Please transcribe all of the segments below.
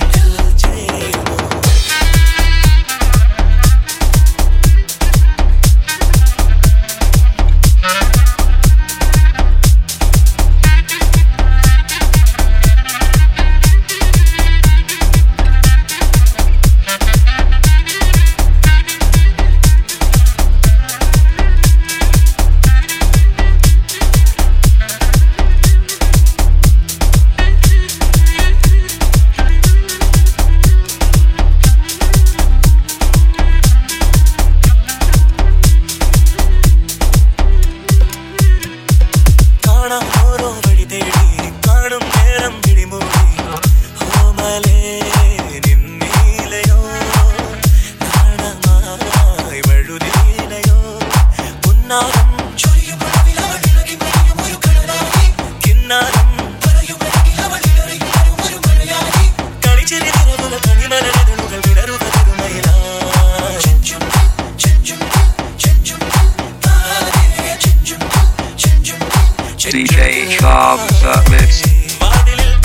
time. wanna DJ Sharp The Mix. വാതിലിൽ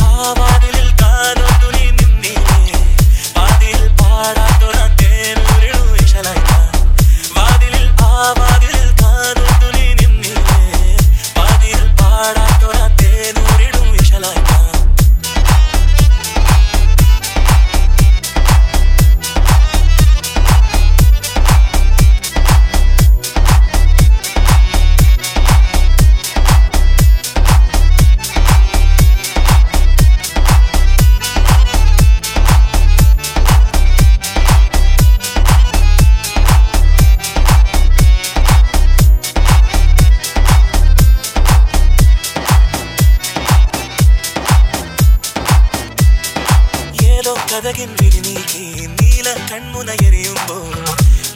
കഥകിൻ വിരിനീക്കി നീല കൺമുന എറിയുമ്പോൾ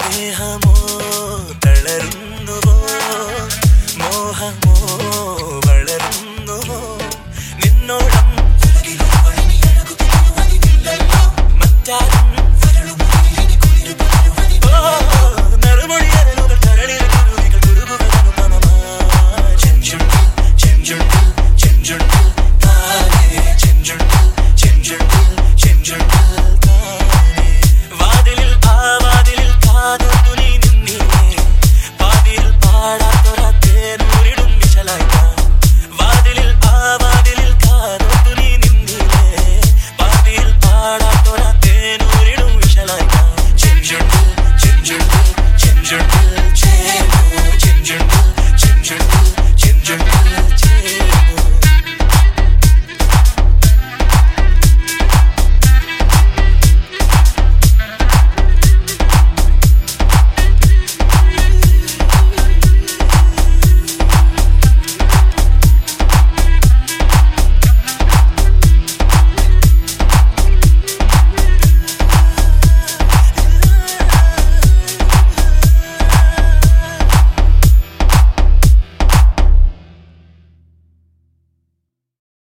ദേഹമോ